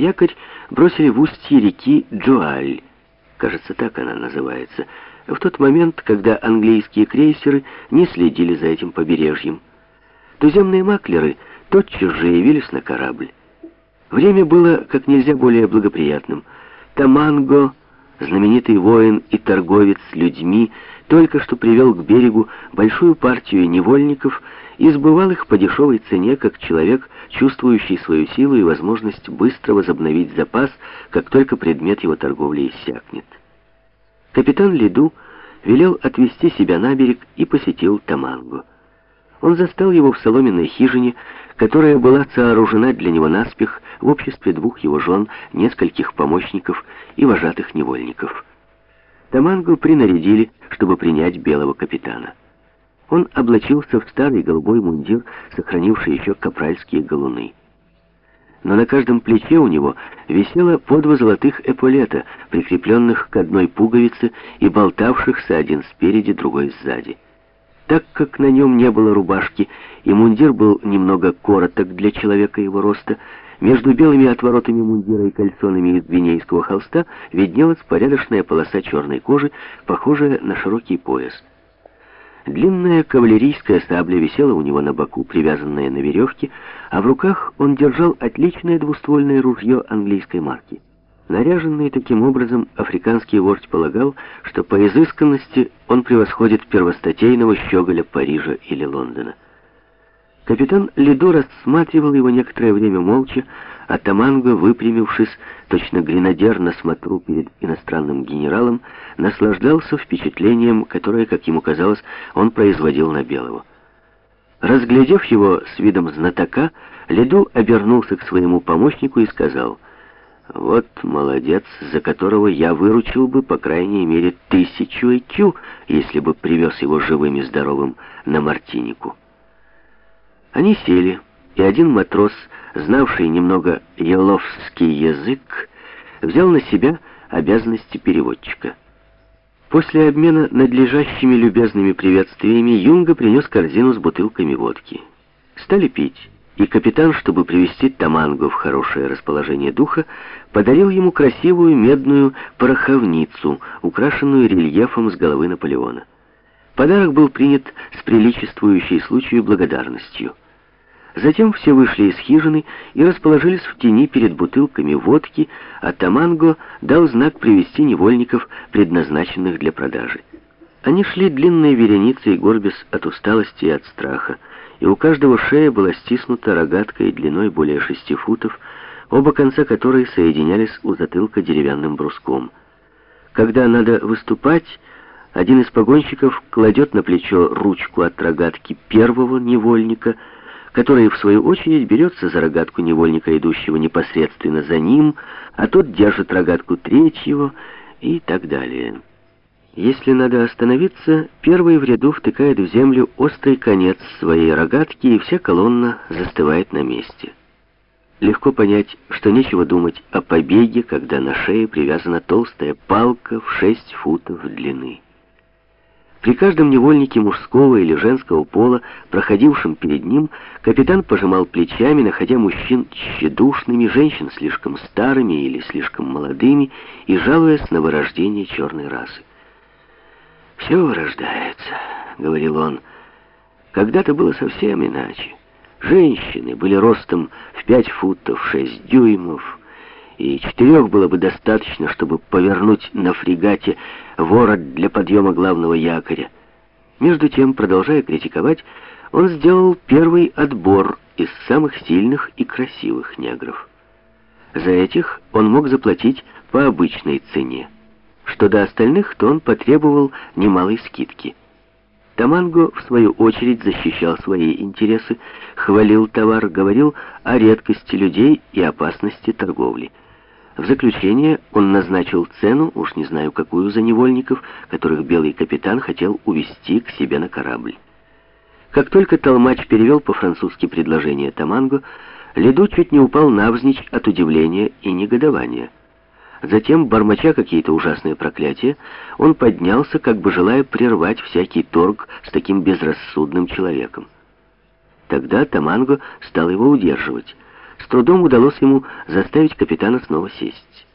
Якорь бросили в устье реки Джоаль, кажется, так она называется, в тот момент, когда английские крейсеры не следили за этим побережьем. Туземные маклеры тотчас же явились на корабль. Время было как нельзя более благоприятным. Таманго, знаменитый воин и торговец людьми, только что привел к берегу большую партию невольников и сбывал их по дешевой цене, как человек, чувствующий свою силу и возможность быстро возобновить запас, как только предмет его торговли иссякнет. Капитан Лиду велел отвезти себя на берег и посетил Тамангу. Он застал его в соломенной хижине, которая была сооружена для него наспех в обществе двух его жен, нескольких помощников и вожатых невольников. Тамангу принарядили, чтобы принять белого капитана. Он облачился в старый голубой мундир, сохранивший еще капральские галуны. Но на каждом плече у него висело по два золотых эполета, прикрепленных к одной пуговице и болтавшихся один спереди, другой сзади. Так как на нем не было рубашки, и мундир был немного короток для человека его роста, между белыми отворотами мундира и кальсонами из гвинейского холста виднелась порядочная полоса черной кожи, похожая на широкий пояс. Длинная кавалерийская сабля висела у него на боку, привязанная на веревке, а в руках он держал отличное двуствольное ружье английской марки. Наряженный таким образом, африканский вождь полагал, что по изысканности он превосходит первостатейного щеголя Парижа или Лондона. Капитан Лидо рассматривал его некоторое время молча, а Таманго, выпрямившись, точно гренадер на смотру перед иностранным генералом, наслаждался впечатлением, которое, как ему казалось, он производил на Белого. Разглядев его с видом знатока, Лиду обернулся к своему помощнику и сказал — вот молодец, за которого я выручил бы, по крайней мере, тысячу ЭКЮ, если бы привез его живым и здоровым на Мартинику. Они сели, и один матрос, знавший немного еловский язык, взял на себя обязанности переводчика. После обмена надлежащими любезными приветствиями Юнга принес корзину с бутылками водки. Стали пить и капитан, чтобы привести Тамангу в хорошее расположение духа, подарил ему красивую медную пороховницу, украшенную рельефом с головы Наполеона. Подарок был принят с приличествующей случаю благодарностью. Затем все вышли из хижины и расположились в тени перед бутылками водки, а Таманго дал знак привести невольников, предназначенных для продажи. Они шли длинной вереницей, горбясь от усталости и от страха и у каждого шея была стиснута рогаткой длиной более шести футов, оба конца которой соединялись у затылка деревянным бруском. Когда надо выступать, один из погонщиков кладет на плечо ручку от рогатки первого невольника, который, в свою очередь, берется за рогатку невольника, идущего непосредственно за ним, а тот держит рогатку третьего и так далее. Если надо остановиться, первый в ряду втыкает в землю острый конец своей рогатки, и вся колонна застывает на месте. Легко понять, что нечего думать о побеге, когда на шее привязана толстая палка в 6 футов длины. При каждом невольнике мужского или женского пола, проходившем перед ним, капитан пожимал плечами, находя мужчин тщедушными, женщин слишком старыми или слишком молодыми и жалуясь на вырождение черной расы. «Все вырождается», — говорил он. «Когда-то было совсем иначе. Женщины были ростом в пять футов шесть дюймов, и четырех было бы достаточно, чтобы повернуть на фрегате ворот для подъема главного якоря. Между тем, продолжая критиковать, он сделал первый отбор из самых сильных и красивых негров. За этих он мог заплатить по обычной цене. Что до остальных, то он потребовал немалой скидки. Таманго, в свою очередь, защищал свои интересы, хвалил товар, говорил о редкости людей и опасности торговли. В заключение он назначил цену, уж не знаю какую, за невольников, которых белый капитан хотел увезти к себе на корабль. Как только толмач перевел по-французски предложение Таманго, Леду чуть не упал навзничь от удивления и негодования. Затем, бормоча какие-то ужасные проклятия, он поднялся, как бы желая прервать всякий торг с таким безрассудным человеком. Тогда Таманго стал его удерживать. Трудом удалось ему заставить капитана снова сесть.